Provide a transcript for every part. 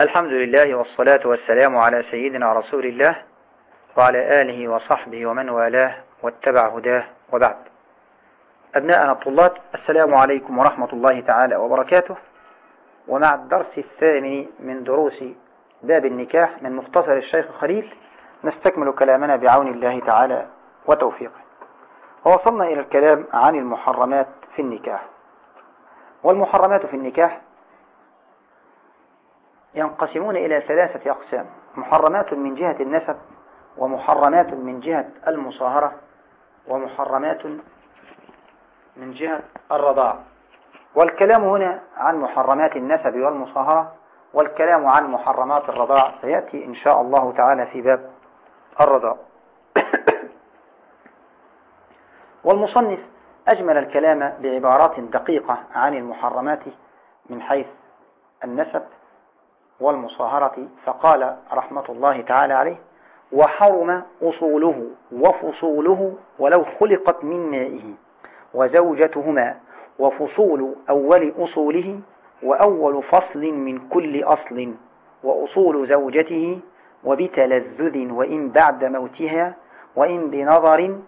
الحمد لله والصلاة والسلام على سيدنا رسول الله وعلى آله وصحبه ومن والاه واتبع هداه وبعد. أبناءنا الطلاب السلام عليكم ورحمة الله تعالى وبركاته. ومع الدرس الثاني من دروس باب النكاح من مختصر الشيخ خليل نستكمل كلامنا بعون الله تعالى وتوفيقه. ووصلنا إلى الكلام عن المحرمات في النكاح. والمحرمات في النكاح ينقسمون إلى ثلاثة أقسام. محرمات من جهة النسب ومحرمات من جهة المصاهرة ومحرمات من جهة الرضاع. والكلام هنا عن محرمات النسب والمصاهرة والكلام عن محرمات الرضاع سيأتي إن شاء الله تعالى في باب الرضاع. والمصنف أجمل الكلام بعبارات دقيقة عن المحرمات من حيث النسب والمصاهرة فقال رحمة الله تعالى عليه وحرم أصوله وفصوله ولو خلقت من مائه وزوجتهما وفصول أول أصوله وأول فصل من كل أصل وأصول زوجته وبتلذذ وإن بعد موتها وإن بنظر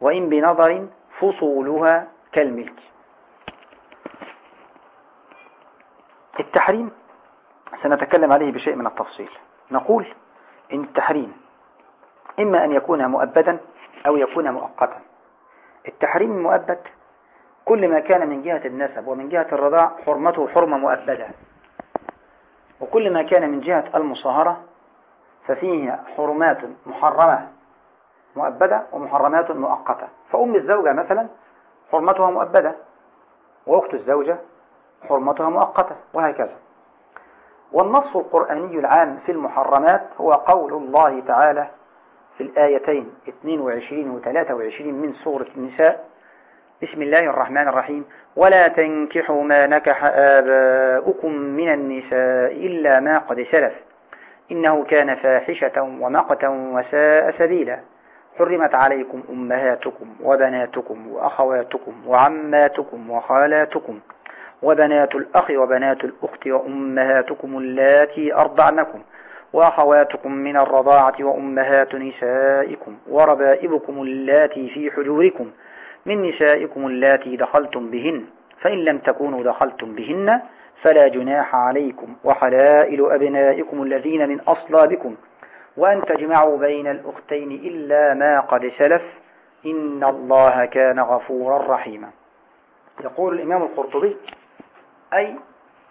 وإن بنظر فصولها كالملك. التحريم سنتكلم عليه بشيء من التفصيل. نقول إن التحريم إما أن يكون مؤبدا أو يكون مؤقتا. التحريم المؤبد كل ما كان من جهة النسب ومن جهة الرضاع حرمته حرمة مؤبدة. وكل ما كان من جهة المصاهرة ففيه حرمات محرمة مؤبدة ومحرمات مؤقتة. فأم الزوجة مثلا حرمتها مؤبدة وأخت الزوجة حرمتها مؤقتة وهكذا. والنص القرآني العام في المحرمات هو قول الله تعالى في الآيتين 22 و 23 من سورة النساء. بسم الله الرحمن الرحيم. ولا تنكحوا ما نكح آباؤكم من النساء إلا ما قد سلف. إنه كان فاحشة ومقتا وساء سبيلا. حرمت عليكم أمهاتكم وبناتكم وأخواتكم وعماتكم وخالاتكم. وبنات الأخ وبنات الأخت وأمهاتكم اللاتي أرضعنكم وأخواتكم من الرضاعة وأمهات نسائكم وربائبكم اللاتي في حجوركم من نسائكم اللاتي دخلتم بهن فإن لم تكونوا دخلتم بهن فلا جناح عليكم وحلائل أبنائكم الذين من أصلابكم وأن تجمعوا بين الأختين إلا ما قد سلف إن الله كان غفورا رحيما. يقول الإمام القرطبي أي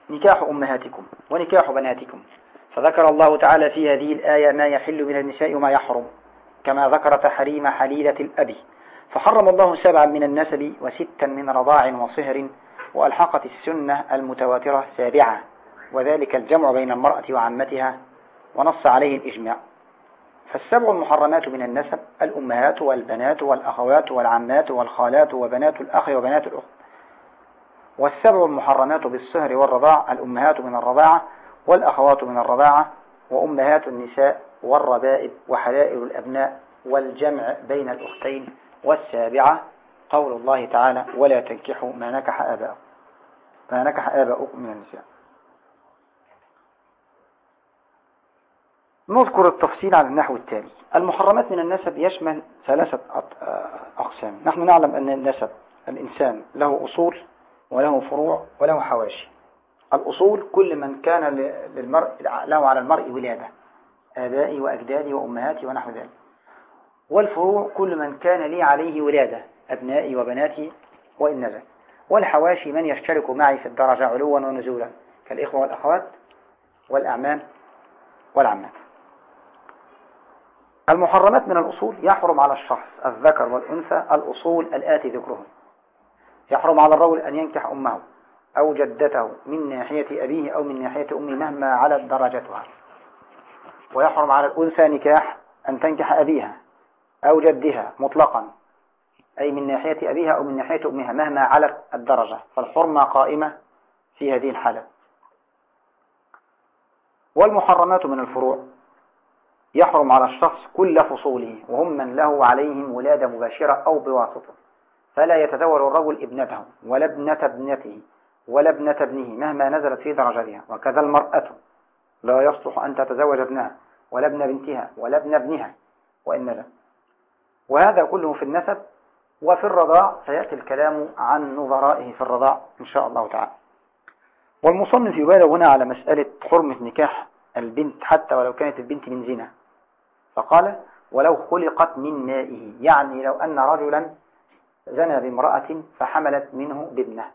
نكاح أمهاتكم ونكاح بناتكم. فذكر الله تعالى في هذه الآية ما يحل من النساء وما يحرم كما ذكر تحريم حليلة الأب. فحرم الله سبعا من النسب وستا من رضاع وصهر وألحقت السنة المتواترة سابعة وذلك الجمع بين المرأة وعمتها ونص عليه الإجماع. فالسبع المحرمات من النسب الأمهات والبنات والأخوات والعمات والخالات وبنات الأخ وبنات الأخت. والسبع المحرمات بالصهر والرضاع الأمهات من الرضاعة والأخوات من الرضاعة وأمهات النساء والربائب وحلائل الأبناء والجمع بين الأختين والسابعة. قول الله تعالى ولا تنكحوا ما نكح آباؤكم ما نكح آباؤكم من النساء. نذكر التفصيل على النحو التالي. المحرمات من النسب يشمل ثلاثة أقسام. نحن نعلم أن النسب الإنسان له أصول وله فروع وله حواشي. الأصول كل من كان للمرء له على المرء ولادة آبائي وأجدادي وأمهاتي ونحو ذلك. والفروع كل من كان لي عليه ولادة أبنائي وبناتي وإن نزل. والحواشي من يشترك معي في الدرجة علوا ونزولا كالإخوة والأخوات والأعمام والعمات. المحرمات من الأصول يحرم على الشخص الذكر والأنثى الأصول الآتي ذكرهم. يحرم على الرجل أن ينكح أمه أو جدته من ناحية أبيه أو من ناحية أمه مهما علت درجتها. ويحرم على الأنثى نكاح أن تنكح أبيها أو جدها مطلقا أي من ناحية أبيها أو من ناحية أمها مهما علت الدرجة. فالحرمة قائمة في هذه الحالة. والمحرمات من الفروع. يحرم على الشخص كل فصوله وهم من له عليهم ولادة مباشرة أو بواسطة. فلا يتزوج الرجل ابنته ولا ابنة ابنته ولا ابنة ابنه مهما نزلت في درجتها. وكذا المرأة لا يصلح أن تتزوج ابنها ولا ابن بنتها ولا ابن ابنها وإن لا وهذا كله في النسب وفي الرضاع. سيأتي الكلام عن نظرائه في الرضاع إن شاء الله تعالى. والمصنف يبالغ هنا على مسألة حرمة نكاح البنت حتى ولو كانت البنت من زنا. فقال ولو خلقت من مائه. يعني لو أن رجلا زنى بامرأة فحملت منه بابنه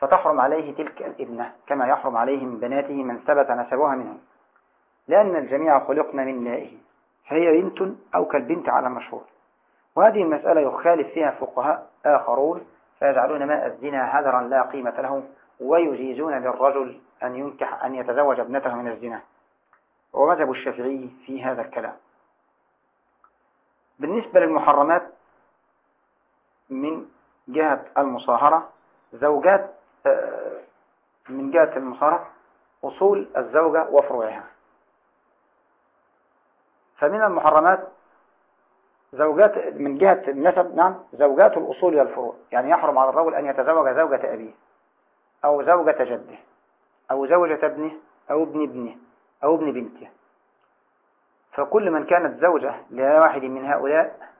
فتحرم عليه تلك الابنة كما يحرم عليه من بناته من ثبت نسبها منه لأن الجميع خلقنا من مائه فهي بنت أو كالبنت على مشهور. وهذه المسألة يخالف فيها فقهاء آخرون فيجعلون ماء الزنا هدرا لا قيمة له ويجيزون للرجل أن ينكح أن يتزوج ابنته من الزنا. ومذهب الشافعي في هذا الكلام. بالنسبة للمحرمات من جهة المصاهرة زوجات آه، من جهة المصاهرة أصول الزوجة وفروعها. فمن المحرمات زوجات من جهة النسب نعم زوجات الأصول والفروع. يعني يحرم على الرجل أن يتزوج زوجة أبيه أو زوجة جده أو زوجة ابنه أو ابن ابنه أو ابن بنته. فكل من كانت زوجة لواحد من هؤلاء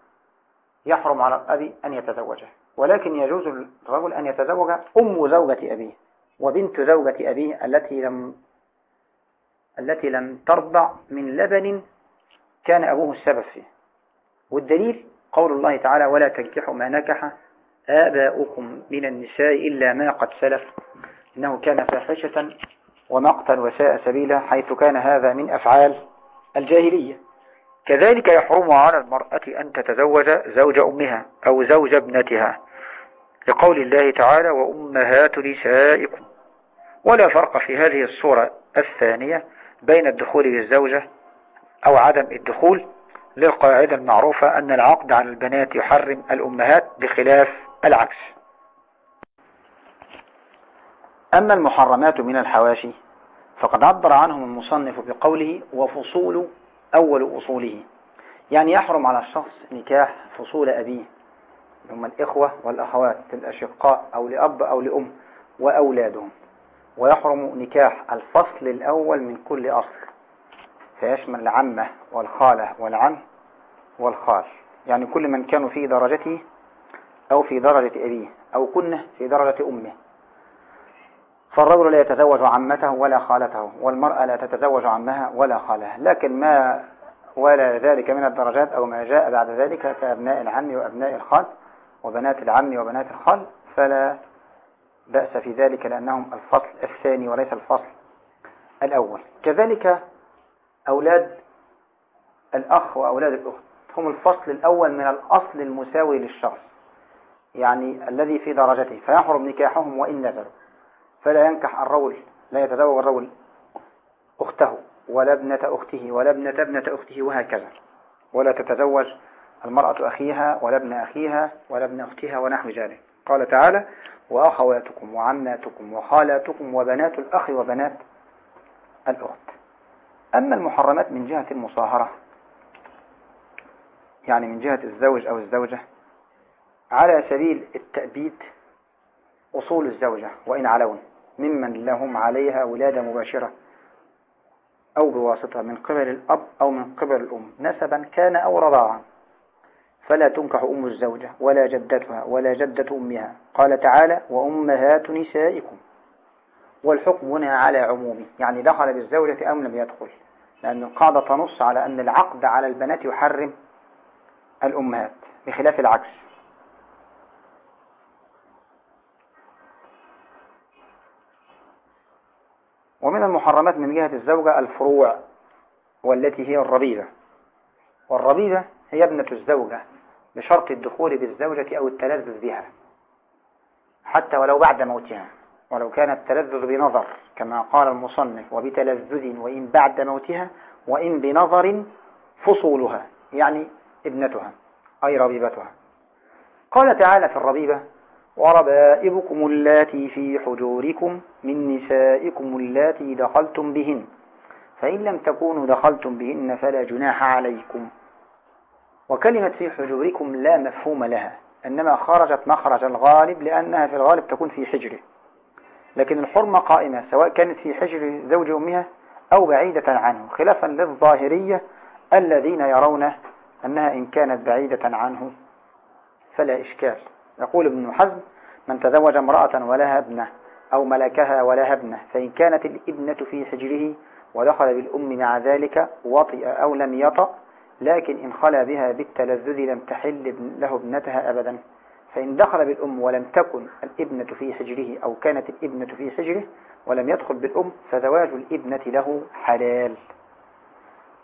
يحرم على الأب أن يتزوجه. ولكن يجوز الرجل أن يتزوج أم زوجة أبيه وبنت زوجة أبيه التي لم التي لم ترضع من لبن كان أبوه السبب فيه. والدليل قول الله تعالى ولا تنكحوا ما نكح آباؤكم من النساء إلا ما قد سلف إنه كان فاحشة ومقتا وساء سبيلا حيث كان هذا من أفعال الجاهلية. كذلك يحرم على المرأة أن تتزوج زوج أمها أو زوج ابنتها لقول الله تعالى وأمهات نسائكم. ولا فرق في هذه الصورة الثانية بين الدخول بالزوجة أو عدم الدخول. للقاعدة المعروفة أن العقد على البنات يحرم الأمهات بخلاف العكس. أما المحرمات من الحواشي فقد عبر عنهم المصنف بقوله وفصول أول أصوله. يعني يحرم على الشخص نكاح فصول أبيه هم الإخوة والأخوات الأشقاء أو لأب أو لأم وأولادهم. ويحرم نكاح الفصل الأول من كل أصل. فيشمل العمة والخالة والعم والخال. يعني كل من كانوا في درجته أو في درجة أبيه أو كنه في درجة أمه. فالرجل لا يتزوج عمته ولا خالته والمرأة لا تتزوج عمها ولا خالها لكن ما ولا ذلك من الدرجات أو ما جاء بعد ذلك كأبناء العم وأبناء الخال وبنات العم وبنات الخال فلا بأس في ذلك لأنهم الفصل الثاني وليس الفصل الأول. كذلك أولاد الأخ وأولاد الأخت هم الفصل الأول من الأصل المساوي للشخص يعني الذي في درجته. فيحرم نكاحهم وإن نزلوا. فلا ينكح الرجل لا يتزوج الرجل أخته ولا ابنة أخته ولا ابنة ابنة أخته وهكذا. ولا تتزوج المرأة أخيها ولا ابن أخيها ولا ابن أختها ونحو ذلك. قال تعالى وأخواتكم وعماتكم وخالاتكم وبنات الأخ وبنات الأخت. أما المحرمات من جهة المصاهرة يعني من جهة الزوج أو الزوجة على سبيل التأبيد أصول الزوجة وإن علون. ممن لهم عليها ولادة مباشرة أو بواسطة من قبل الأب أو من قبل الأم. نسبا كان أو رضاعا. فلا تنكح أم الزوجة ولا جدتها ولا جدة أمها. قال تعالى وأمهات نسائكم. والحكم هنا على عمومه. يعني دخل بالزوجة أم لم يدخل. لأن القاعدة تنص على أن العقد على البنات يحرم الأمهات بخلاف العكس. ومن المحرمات من جهة الزوجة الفروع والتي هي الربيبة. والربيبة هي ابنة الزوجة بشرط الدخول بالزوجة أو التلذذ بها حتى ولو بعد موتها ولو كان التلذذ بنظر كما قال المصنف وبتلذذ وإن بعد موتها وإن بنظر فصولها يعني ابنتها أي ربيبتها. قال تعالى في الربيبة وربائبكم اللاتي في حجوركم من نسائكم اللاتي دخلتم بهن. فإن لم تكونوا دخلتم بهن فلا جناح عليكم. وكلمة في حجوركم لا مفهوم لها إنما خرجت مخرج الغالب لأنها في الغالب تكون في حجره لكن الحرمة قائمة سواء كانت في حجر زوج أمها أو بعيدة عنه خلافا للظاهرية الذين يرون أنها إن كانت بعيدة عنه فلا إشكال. يقول ابن حزم من تزوج امرأة ولها ابنة أو ملكها ولها ابنة فإن كانت الابنة في حجره ودخل بالأم مع ذلك وطئ أو لم يطأ لكن إن خلا بها بالتلذذ لم تحل له ابنتها أبدا. فإن دخل بالأم ولم تكن الابنة في حجره أو كانت الابنة في حجره ولم يدخل بالأم فزواج الابنة له حلال.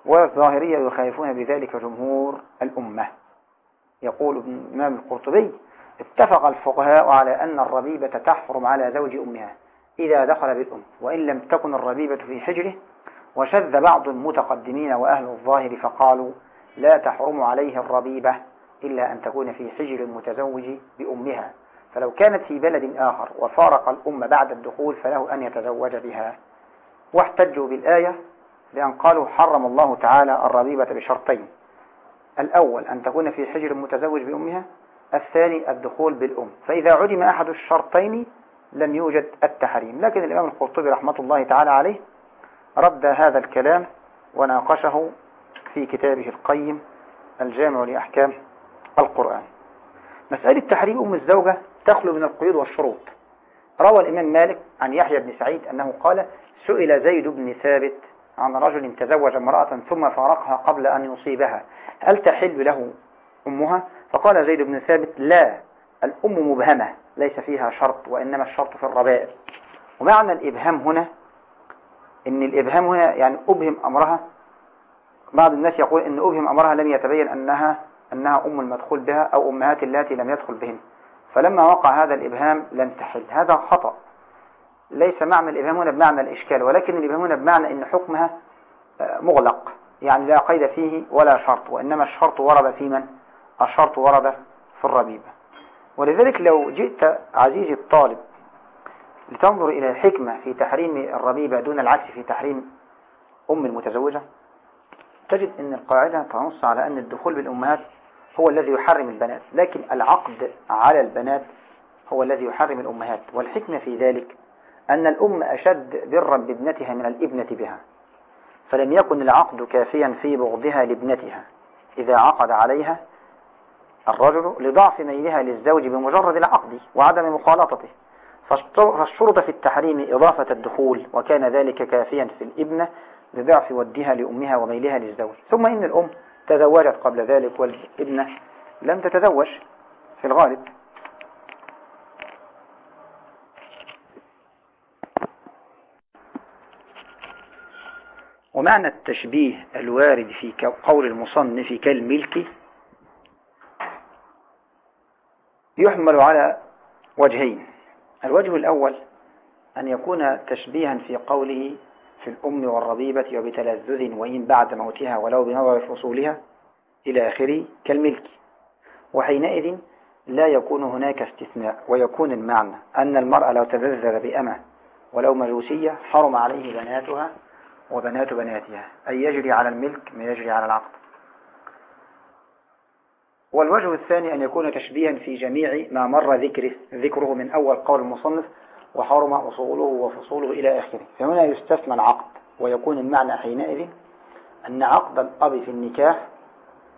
والظاهرية يخالفون بذلك جمهور الأمة. يقول ابن الإمام القرطبي اتفق الفقهاء على أن الربيبة تحرم على زوج أمها إذا دخل بالأم وإن لم تكن الربيبة في حجره وشذ بعض المتقدمين وأهل الظاهر فقالوا لا تحرم عليه الربيبة إلا أن تكون في حجر المتزوج بأمها. فلو كانت في بلد آخر وفارق الأم بعد الدخول فله أن يتزوج بها. واحتجوا بالآية لأن قالوا حرم الله تعالى الربيبة بشرطين. الأول أن تكون في حجر المتزوج بأمها الثاني الدخول بالأم. فإذا عدم أحد الشرطين لم يوجد التحريم. لكن الإمام القرطبي رحمة الله تعالى عليه رد هذا الكلام وناقشه في كتابه القيم الجامع لأحكام القرآن. مسألة تحريم أم الزوجة تخلو من القيود والشروط. روى الإمام مالك عن يحيى بن سعيد أنه قال سئل زيد بن ثابت عن رجل تزوج امرأة ثم فارقها قبل أن يصيبها. هل تحل له أمها؟ فقال زيد بن ثابت لا الأم مبهمة ليس فيها شرط وإنما الشرط في الربائل ومعنى الإبهام هنا إن الإبهام هنا يعني أبهم أمرها. بعض الناس يقول إن أبهم أمرها لم يتبين أنها أنها أم المدخول بها أو أمهات اللاتي لم يدخل بهن. فلما وقع هذا الإبهام لم تحل. هذا خطأ. ليس معنى الإبهام هنا بمعنى الإشكال ولكن الإبهام هنا بمعنى أن حكمها آه، مغلق. يعني لا قيد فيه ولا شرط وإنما الشرط ورد في من؟ الشرط ورد في الربيبة ولذلك لو جئت عزيزي الطالب لتنظر إلى الحكمة في تحريم الربيبة دون العكس في تحريم أم المتزوجة تجد أن القاعدة تنص على أن الدخول بالأمهات هو الذي يحرم البنات لكن العقد على البنات هو الذي يحرم الأمهات. والحكمة في ذلك أن الأم أشد برا بابنتها من الابنة بها فلم يكن العقد كافيا في بغضها لابنتها إذا عقد عليها الرجل لضعف ميلها للزوج بمجرد العقد وعدم مخالطته فاشترط في التحريم إضافة الدخول وكان ذلك كافيا في الإبنة لضعف ودها لأمها وميلها للزوج. ثم إن الأم تزوجت قبل ذلك والإبنة لم تتزوج في الغالب. ومعنى التشبيه الوارد في قول المصنف كالملك يحمل على وجهين. الوجه الأول أن يكون تشبيها في قوله في الأم والربيبة وبتلذذ وإن بعد موتها ولو بنظر فصولها إلى آخره كالملك. وحينئذ لا يكون هناك استثناء ويكون المعنى أن المرأة لو تلذذ بأمة ولو مجوسية حرم عليه بناتها وبنات بناتها أي يجري على الملك ما يجري على العقد. والوجه الثاني أن يكون تشبيها في جميع ما مر ذكره, ذكره من أول قول المصنف وحرم أصوله وفصوله إلى آخره. فهنا يستثنى العقد ويكون المعنى حينئذ أن عقد الأب في النكاح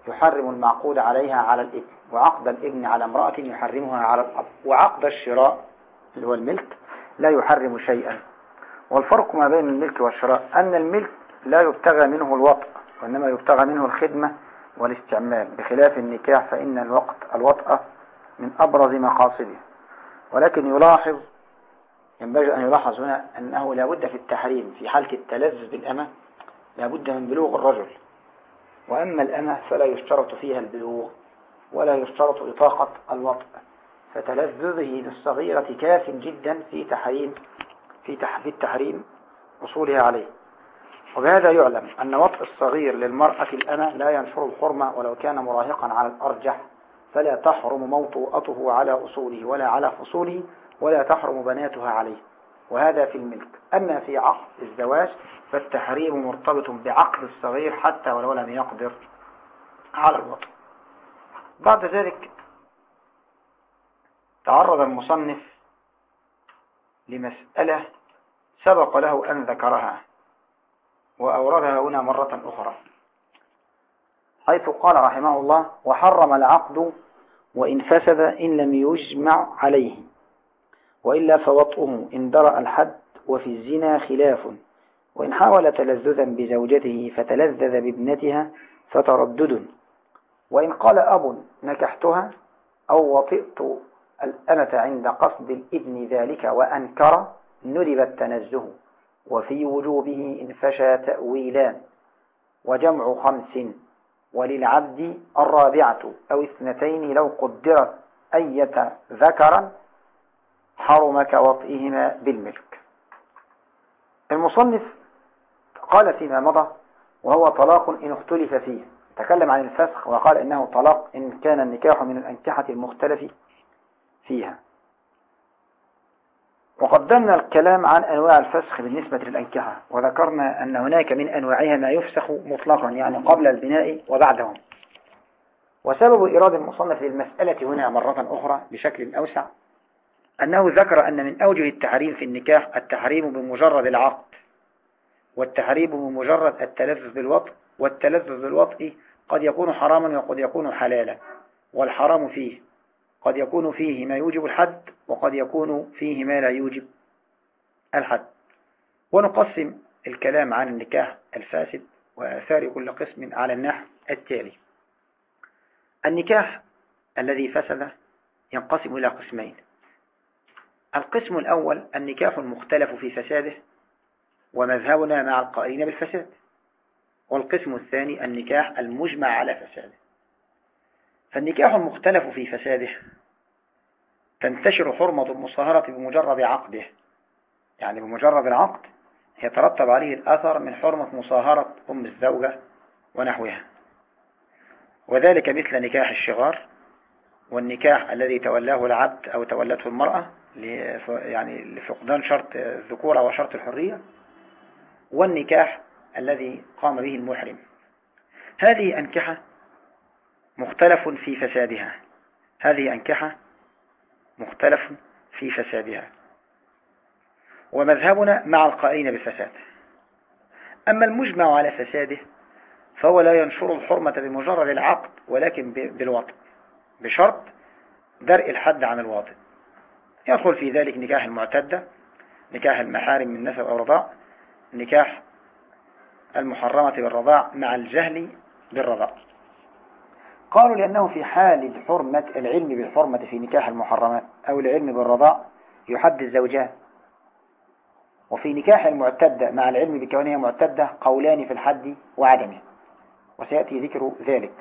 يحرم المعقود عليها على الإبن وعقد الإبن على امرأة يحرمها على الأب وعقد الشراء اللي هو الملك لا يحرم شيئا. والفرق ما بين الملك والشراء أن الملك لا يبتغى منه الوطء وإنما يبتغى منه الخدمة والاستعمال. بخلاف النكاح فإن الوقت الوطأة من أبرز مقاصده. ولكن يلاحظ ينبغي أن يلاحظ هنا أنه لا بد في التحريم في حالة التلذذ بالأمة لا بد من بلوغ الرجل. وأما الأمة فلا يشترط فيها البلوغ ولا يشترط إطاقة الوطء فتلذذه للصغيرة كاف جدا في تحريم في في التحريم وصولها عليه. وبهذا يعلم أن وطء الصغير للمرأة الأمة لا ينشر الحرمة ولو كان مراهقا على الأرجح. فلا تحرم موطوءته على أصوله ولا على فصوله ولا تحرم بناتها عليه. وهذا في الملك. أما في عقد الزواج فالتحريم مرتبط بعقد الصغير حتى ولو لم يقدر على الوطن بعد ذلك تعرض المصنف لمسألة سبق له أن ذكرها. وأوردها هنا مرة أخرى. حيث قال رحمه الله وحرم العقد وإن فسد إن لم يجمع عليه وإلا فوطئه إن درأ الحد وفي الزنا خلاف وإن حاول تلذذا بزوجته فتلذذ بابنتها فتردد. وإن قال أب نكحتها أو وطئت الأمة عند قصد الإذن ذلك وأنكر ندب التنزه وفي وجوبه إن فشى تأويلان وجمع خمس وللعبد الرابعة أو اثنتين لو قدرت أية ذكرا حرم كوطئهما بالملك. المصنف قال فيما مضى وهو طلاق إن اختلف فيه. تكلم عن الفسخ وقال إنه طلاق إن كان النكاح من الأنكحة المختلف فيها. وقدمنا الكلام عن أنواع الفسخ بالنسبة للأنكحة وذكرنا أن هناك من أنواعها ما يفسخ مطلقا يعني قبل البناء وبعده وسبب إرادة المصنف للمسألة هنا مرة أخرى بشكل أوسع أنه ذكر أن من أوجه التحريم في النكاح التحريم بمجرد العقد والتحريم بمجرد التلذذ بالوطء والتلذذ بالوطء قد يكون حراما وقد يكون حلالا والحرام فيه. قد يكون فيه ما يوجب الحد وقد يكون فيه ما لا يوجب الحد. ونقسم الكلام عن النكاح الفاسد وآثار كل قسم على النحو التالي. النكاح الذي فسد ينقسم إلى قسمين. القسم الأول النكاح المختلف في فساده ومذهبنا مع القائلين بالفساد. والقسم الثاني النكاح المجمع على فساده. فالنكاح المختلف في فساده. تنتشر حرمة المصاهرة بمجرد عقده. يعني بمجرد العقد يترتب عليه الأثر من حرمة مصاهرة أم الزوجة ونحوها. وذلك مثل نكاح الشغار والنكاح الذي تولاه العبد أو تولته المرأة يعني لفقدان شرط الذكورة وشرط الحرية والنكاح الذي قام به المحرم. هذه أنكحة مختلف في فسادها. هذه أنكحة مختلف في فسادها. ومذهبنا مع القائلين بالفساد. أما المجمع على فساده فهو لا ينشر الحرمة بمجرد العقد ولكن بالوطء بشرط درء الحد عن الواطئ يدخل في ذلك نكاح المعتدة نكاح المحارم من نسب أو رضاع نكاح المحرمة بالرضاع مع الجهل بالرضاع. قالوا لأنه في حال الحرمة العلم بالحرمة في نكاح المحرمات أو العلم بالرضاع يحد الزوجان وفي نكاح المعتدة مع العلم بكونها معتدة قولان في الحد وعدمه. وسيأتي ذكر ذلك.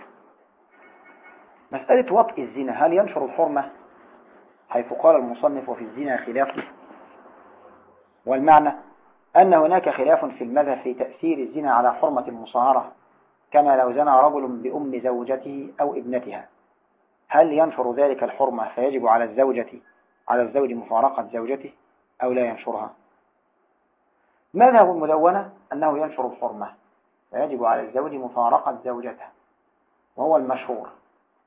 مسألة وطء الزنا هل ينشر الحرمة؟ حيث قال المصنف وفي الزنا خلاف. والمعنى أن هناك خلاف في المذهب في تأثير الزنا على حرمة المصاهرة كما لو زنى رجل بأم زوجته أو ابنتها. هل ينشر ذلك الحرمة فيجب على الزوجة على الزوج مفارقة زوجته أو لا ينشرها؟ مذهب المدونة أنه ينشر الحرمة فيجب على الزوج مفارقة زوجته وهو المشهور.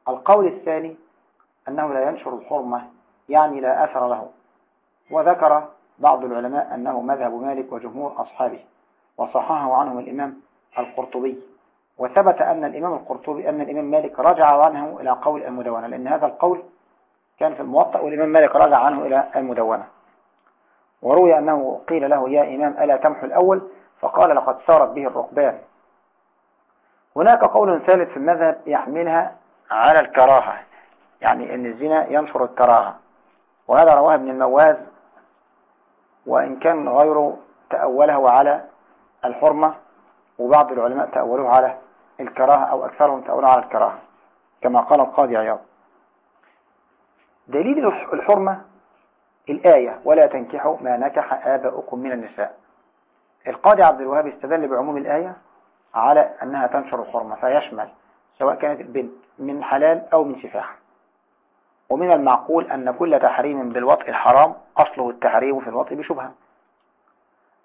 القول الثاني أنه لا ينشر الحرمة يعني لا أثر له وذكر بعض العلماء أنه مذهب مالك وجمهور أصحابه وصححه عنهم الإمام القرطبي. وثبت أن الإمام القرطبي أن الإمام مالك رجع عنه إلى قول المدونة لأن هذا القول كان في الموطأ والإمام مالك رجع عنه إلى المدونة. وروي أنه قيل له يا إمام ألا تمحو الأول؟ فقال لقد سارت به الركبان. هناك قول ثالث في المذهب يحملها على الكراهة يعني أن الزنا ينشر الكراهة. وهذا رواه ابن المواز وإن كان غيره تأوله على الحرمة. وبعض العلماء تأولوه على الكراهة أو أكثرهم تأولوه على الكراهة كما قال القاضي عياض. دليل الحرمة الآية ولا تنكحوا ما نكح آباؤكم من النساء. القاضي عبد الوهاب استدل بعموم الآية على أنها تنشر الحرمة فيشمل سواء كانت البنت من حلال أو من سفاح. ومن المعقول أن كل تحريم بالوطء الحرام أصله التحريم في الوطء بشبهة.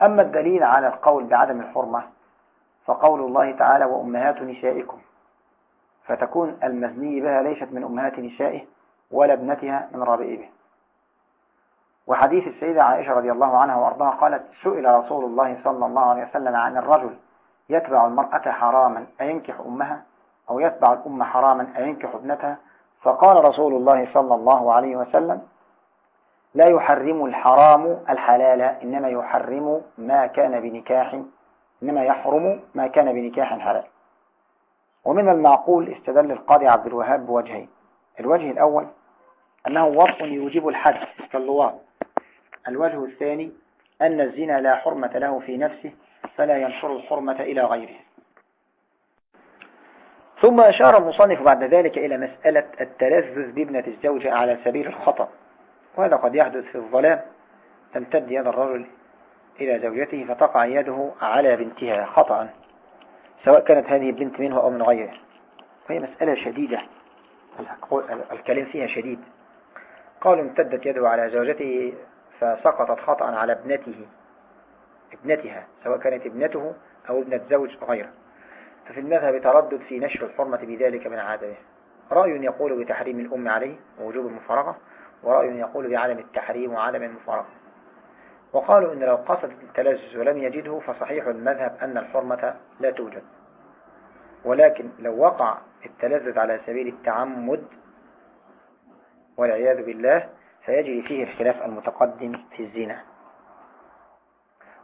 أما الدليل على القول بعدم الحرمة فقول الله تعالى وأمهات نسائكم. فتكون المزني بها ليست من أمهات نسائه ولا ابنتها من ربائبه وحديث السيدة عائشة رضي الله عنها وأرضاها قالت سئل رسول الله صلى الله عليه وسلم عن الرجل يتبع المرأة حراما أينكح أمها أو يتبع الأم حراما أينكح ابنتها؟ فقال رسول الله صلى الله عليه وسلم لا يحرم الحرام الحلال إنما يحرم ما كان بنكاح إنما يحرم ما كان بنكاح حلال. ومن المعقول استدل القاضي عبد الوهاب بوجهين. الوجه الأول أنه وصف يوجب الحد كاللواط. الوجه الثاني أن الزنا لا حرمة له في نفسه فلا ينشر الحرمة إلى غيره. ثم أشار المصنف بعد ذلك إلى مسألة التلذذ بابنة الزوجة على سبيل الخطأ. وهذا قد يحدث في الظلام. تمتد يد الرجل إلى زوجته فتقع يده على بنتها خطأ سواء كانت هذه البنت منه أو من غيره. وهي مسألة شديدة الكلام فيها شديد. قالوا امتدت يده على زوجته فسقطت خطأ على ابنته ابنتها سواء كانت ابنته أو ابنة زوج غيره. ففي المذهب تردد في نشر الحرمة بذلك من عادته. رأي يقول بتحريم الأم عليه ووجوب المفارقة ورأي يقول بعدم التحريم وعدم المفارقة. وقالوا إن لو قصد التلذذ ولم يجده فصحيح المذهب أن الحرمة لا توجد. ولكن لو وقع التلذذ على سبيل التعمد والعياذ بالله فيجري فيه الخلاف المتقدم في الزنا.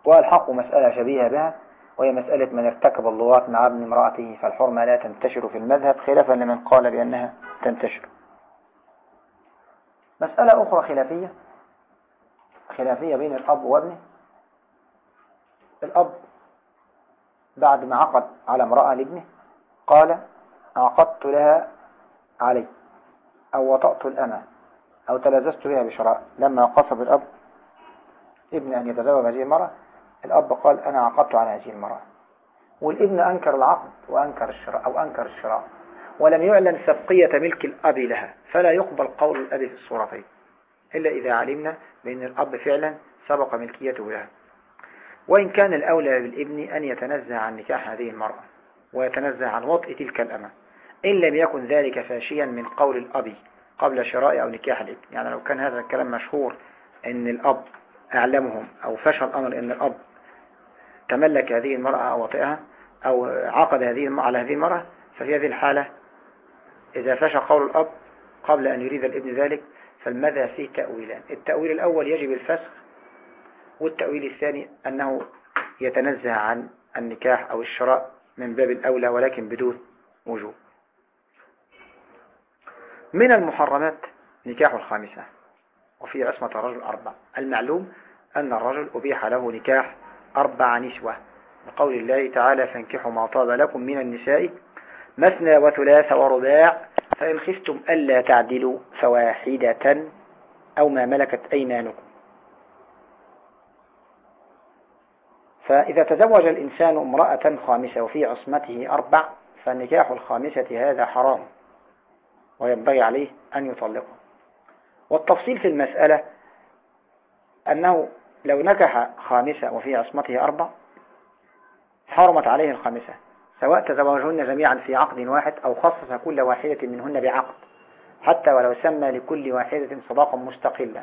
والحق مسألة شبيهة بها وهي مسألة من ارتكب اللواط مع ابن امرأته فالحرمة لا تنتشر في المذهب خلافا لمن قال بأنها تنتشر. مسألة أخرى خلافية خلافية بين الأب وابنه. الأب بعد ما عقد على امرأة لابنه قال عقدت لها علي أو وطأت الأمة أو تلذذت بها بشراء. لما قصد الأب ابن أن يتزوج هذه المرأة الأب قال أنا عقدت على هذه المرأة. والابن أنكر العقد وأنكر الشراء أو أنكر الشراء ولم يعلن سبقية ملك الأب لها فلا يقبل قول الأب في الصورتين. إلا إذا علمنا بأن الأب فعلا سبق ملكيته لها. وإن كان الأولى بالابن أن يتنزه عن نكاح هذه المرأة ويتنزه عن وطء تلك الأمة إن لم يكن ذلك فاشيا من قول الأب قبل شراء أو نكاح الابن. يعني لو كان هذا الكلام مشهور أن الأب أعلمهم أو فشل الأمر أن الأب تملك هذه المرأة أو وطئها أو عقد هذه على هذه المرأة ففي هذه الحالة إذا فشل قول الأب قبل أن يريد الابن ذلك فالمذهب فيه تأويلان. التأويل الأول يجب الفسخ والتأويل الثاني أنه يتنزه عن النكاح أو الشراء من باب الأولى ولكن بدون وجوب. من المحرمات نكاح الخامسة وفي عصمة الرجل أربع المعلوم أن الرجل أبيح له نكاح أربع نسوة. بقول الله تعالى فانكحوا ما طاب لكم من النساء مثنى وثلاث ورباع فإن خفتم ألا تعدلوا فواحدة أو ما ملكت أيمانكم. فإذا تزوج الإنسان امرأة خامسة وفي عصمته أربع فنكاح الخامسة هذا حرام وينبغي عليه أن يطلقه. والتفصيل في المسألة أنه لو نكح خامسة وفي عصمته أربع حرمت عليه الخامسة. سواء تزوجهن جميعا في عقد واحد أو خصص كل واحدة منهن بعقد حتى ولو سمى لكل واحدة صداقا مستقلا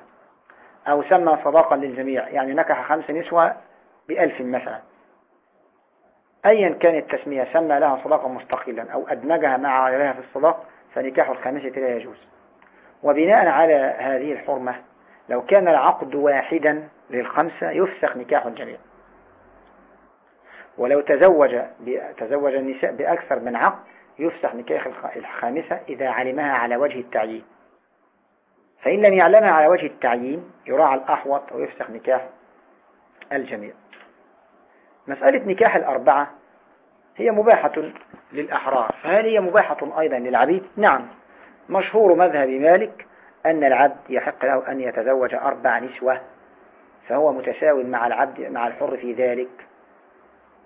أو سمى صداقا للجميع يعني نكح خمس نسوة بألف مثلا. أيا كان التسمية سمى لها صداقا مستقلا أو أدمجها مع غيرها في الصداق فنكاح الخامسة لا يجوز. وبناء على هذه الحرمة لو كان العقد واحدا للخمسة يفسخ نكاح الجميع. ولو تزوج تزوج النساء بأكثر من عقد يفسخ نكاح الخامسة إذا علمها على وجه التعيين. فإن لم يعلمها على وجه التعيين يراعى الأحوط ويفسخ نكاح الجميع. مسألة نكاح الأربعة هي مباحة للأحرار. فهل هي مباحة أيضا للعبيد؟ نعم. مشهور مذهب مالك أن العبد يحق له أن يتزوج أربع نسوة فهو متساو مع العبد مع الحر في ذلك.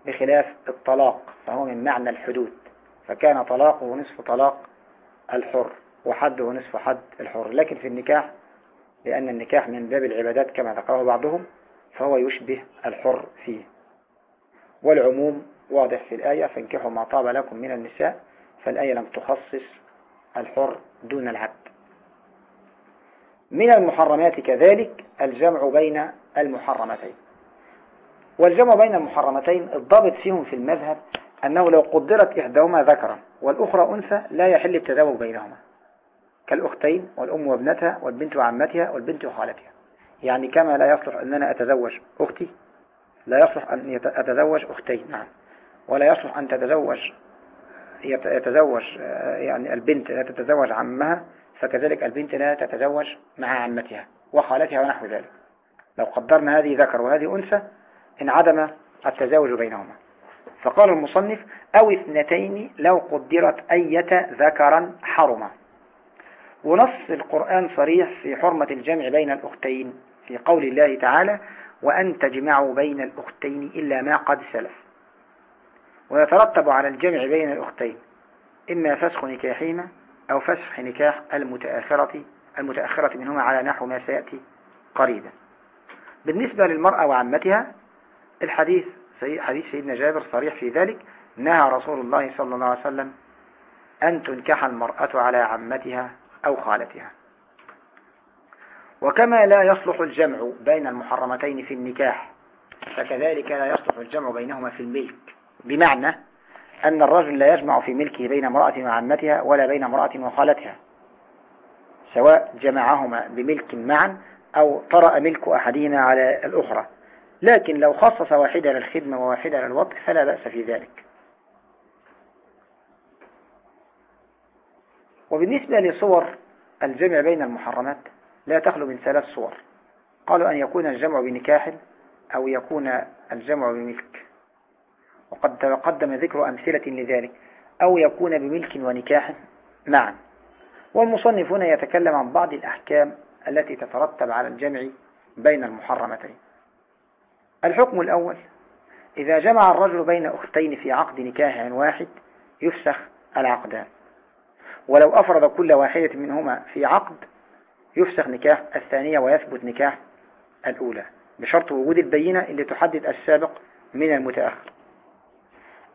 بخلاف الطلاق فهو من معنى الحدود. فكان طلاقه نصف طلاق الحر وحده نصف حد الحر. لكن في النكاح لأن النكاح من باب العبادات كما ذكره بعضهم فهو يشبه الحر فيه. والعموم واضح في الآية فانكحوا ما طاب لكم من النساء فالآية لم تخصص الحر دون العبد. من المحرمات كذلك الجمع بين المحرمتين. والجمع بين المحرمتين الضابط فيهم في المذهب أنه لو قدرت إحداهما ذكرا والأخرى أنثى لا يحل التزاوج بينهما كالأختين والأم وابنتها والبنت وعمتها والبنت وخالتها يعني كما لا يصلح أن أنا أتزوج أختي لا يصلح أن أتزوج أختي نعم. ولا يصلح أن تتزوج يتزوج يعني البنت لا تتزوج عمها فكذلك البنت لا تتزوج مع عمتها وخالتها ونحو ذلك. لو قدرنا هذه ذكر وهذه أنثى انعدم التزاوج بينهما. فقال المصنف أو اثنتين لو قدرت أية ذكرا حرما. ونص القرآن صريح في حرمة الجمع بين الأختين في قول الله تعالى وأن تجمعوا بين الأختين إلا ما قد سلف ويترتب على الجمع بين الأختين إما فسخ نكاحهما أو فسخ نكاح المتأخرة المتأخرة منهما على نحو ما سيأتي قريبا. بالنسبة للمرأة وعمتها الحديث حديث سيدنا جابر صريح في ذلك نهى رسول الله صلى الله عليه وسلم أن تنكح المرأة على عمتها أو خالتها. وكما لا يصلح الجمع بين المحرمتين في النكاح فكذلك لا يصلح الجمع بينهما في الملك. بمعنى أن الرجل لا يجمع في ملكه بين امرأة وعمتها ولا بين امرأة وخالتها سواء جمعهما بملك معا أو طرأ ملك أحدهما على الأخرى. لكن لو خصص واحدة للخدمة وواحدة للوطء فلا بأس في ذلك. وبالنسبة لصور الجمع بين المحرمات لا تخلو من ثلاث صور. قالوا أن يكون الجمع بنكاح أو يكون الجمع بملك. وقد تقدم ذكر أمثلة لذلك. أو يكون بملك ونكاح معا. والمصنف هنا يتكلم عن بعض الأحكام التي تترتب على الجمع بين المحرمتين. الحكم الأول. إذا جمع الرجل بين أختين في عقد نكاح واحد يفسخ العقدان ولو أفرض كل واحدة منهما في عقد يفسخ نكاح الثانية ويثبت نكاح الأولى. بشرط وجود البينة اللي تحدد السابق من المتأخر.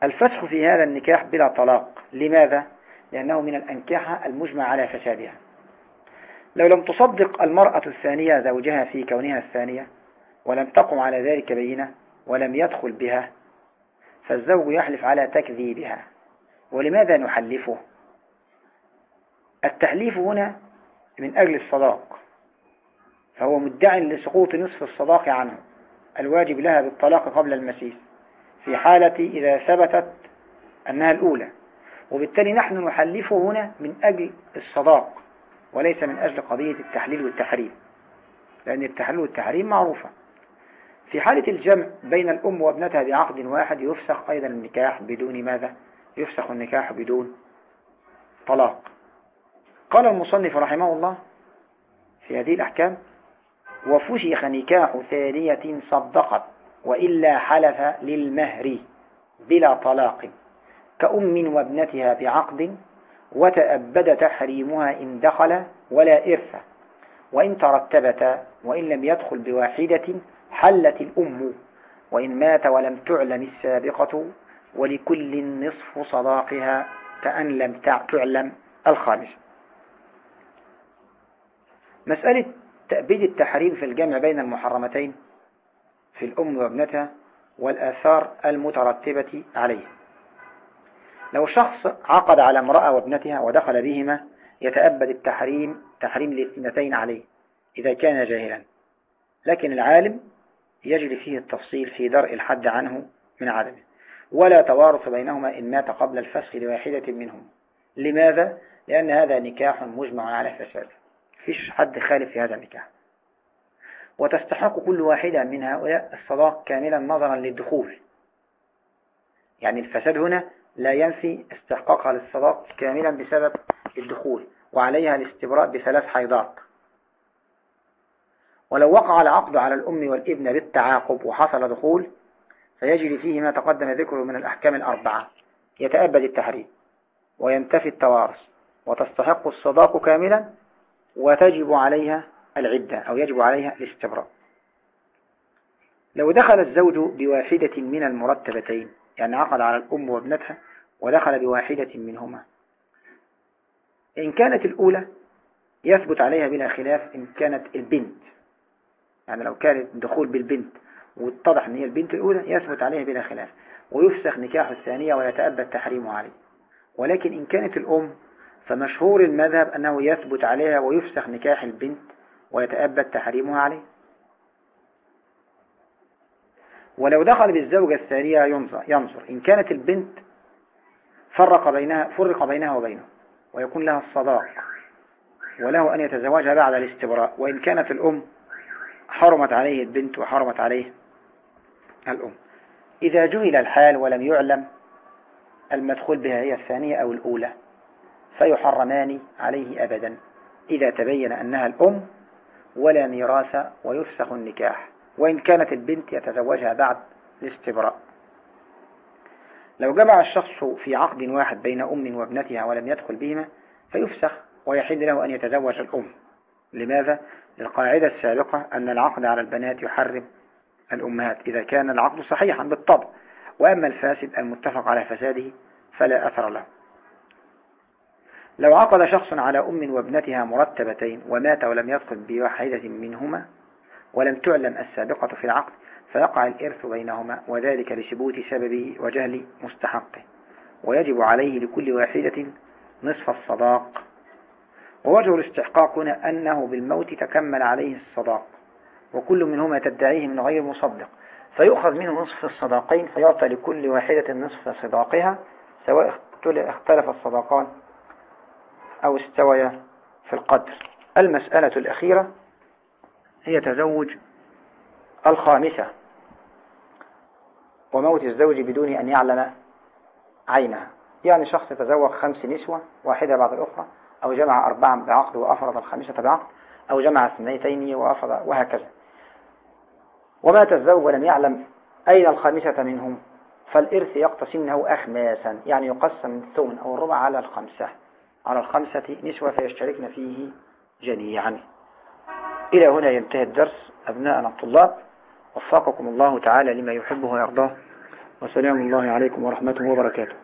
الفسخ في هذا النكاح بلا طلاق. لماذا؟ لأنه من الأنكاح المجمع على فسادها. لو لم تصدق المرأة الثانية زوجها في كونها الثانية ولم تقم على ذلك بينة ولم يدخل بها فالزوج يحلف على تكذيبها. ولماذا نحلفه؟ التحليف هنا من أجل الصداق فهو مدع لسقوط نصف الصداق عنه الواجب لها بالطلاق قبل المسيس في حالة إذا ثبتت أنها الأولى. وبالتالي نحن نحلفه هنا من أجل الصداق وليس من أجل قضية التحليل والتحريم لأن التحليل والتحريم معروفة. في حالة الجمع بين الأم وابنتها بعقد واحد يفسخ أيضا النكاح بدون ماذا؟ يفسخ النكاح بدون طلاق. قال المصنف رحمه الله في هذه الأحكام وفشخ نكاح ثانية صدقت وإلا حلف للمهر بلا طلاق كأم وابنتها بعقد وتأبد تحريمها إن دخل ولا إرث وإن ترتبتا وإن لم يدخل بواحدة حلت الأم وإن مات ولم تعلم السابقة ولكل نصف صداقها كأن لم تعلم الخامس. مسألة تأبيد التحريم في الجمع بين المحرمتين في الأم وابنتها والآثار المترتبة عليه. لو شخص عقد على امرأة وابنتها ودخل بهما يتأبد التحريم تحريم الاثنتين عليه إذا كان جاهلا. لكن العالم يجري فيه التفصيل في درء الحد عنه من عدمه. ولا توارث بينهما إن مات قبل الفسخ لواحدة منهم. لماذا؟ لأن هذا نكاح مجمع على فساد. فيش حد خالف في هذا النكاح. وتستحق كل واحدة من هؤلاء الصداق كاملا نظرا للدخول. يعني الفساد هنا لا ينفي استحقاقها للصداق كاملا بسبب الدخول وعليها الاستبراء بثلاث حيضات. ولو وقع العقد على الأم والابن بالتعاقب وحصل دخول فيجري فيه ما تقدم ذكره من الأحكام الأربعة. يتأبد التحريم وينتفي التوارث وتستحق الصداق كاملا وتجب عليها العدة أو يجب عليها الاستبراء. لو دخل الزوج بواحدة من المرتبتين يعني عقد على الأم وابنتها ودخل بواحدة منهما. إن كانت الأولى يثبت عليها بلا خلاف إن كانت البنت. يعني لو كانت دخول بالبنت واتضح إن هي البنت الأولى يثبت عليها بلا خلاف ويفسخ نكاح الثانية ويتأبى التحريم عليه. ولكن إن كانت الأم فمشهور المذهب أنه يثبت عليها ويفسخ نكاح البنت ويتأبى تحريمها عليه. ولو دخل بالزوجة الثانية ينظر, ينظر. إن كانت البنت فرق بينها فرق بينها وبينه ويكون لها الصداق وله أن يتزوجها بعد الاستبراء. وإن كانت الأم حرمت عليه البنت وحرمت عليه الأم. إذا جهل الحال ولم يعلم المدخول بها هي الثانية أو الأولى فيحرمان عليه أبدا إذا تبين أنها الأم ولا ميراث ويفسخ النكاح وإن كانت البنت يتزوجها بعد الاستبراء. لو جمع الشخص في عقد واحد بين أم وابنتها ولم يدخل بهما فيفسخ ويحل له أن يتزوج الأم. لماذا؟ للقاعدة السابقة أن العقد على البنات يحرم الأمهات إذا كان العقد صحيحا بالطبع وأما الفاسد المتفق على فساده فلا أثر له. لو عقد شخص على أم وابنتها مرتبتين ومات ولم يدخل بواحدة منهما ولم تعلم السابقة في العقد فيقع الإرث بينهما وذلك لثبوت سببه وجهل مستحقه ويجب عليه لكل واحدة نصف الصداق ووجه الاستحقاق هنا أنه بالموت تكمل عليه الصداق وكل منهما تدعيه من غير مصدق فيؤخذ منه نصف الصداقين فيعطى لكل واحدة نصف صداقها سواء اختلف الصداقان أو استويا في القدر. المسألة الأخيرة هي تزوج الخامسة وموت الزوج بدون أن يعلم عينها. يعني شخص يتزوج خمس نسوة واحدة بعد الأخرى أو جمع أربعة بعقد وأفرض الخامسة بعقد أو جمع اثنتين وأفرض وهكذا. ومات الزوج ولم يعلم أين الخامسة منهم. فالإرث يقتسمه أخماسا يعني يقسم الثمن أو الربع على الخمسة. على الخمسة نسوة فيشتركن فيه جميعا. إلى هنا ينتهي الدرس أبناءنا الطلاب. وفقكم الله تعالى لما يحبه ويرضاه. وسلام الله عليكم ورحمته وبركاته.